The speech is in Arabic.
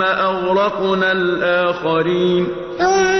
ثم أغرقنا الآخرين. ثم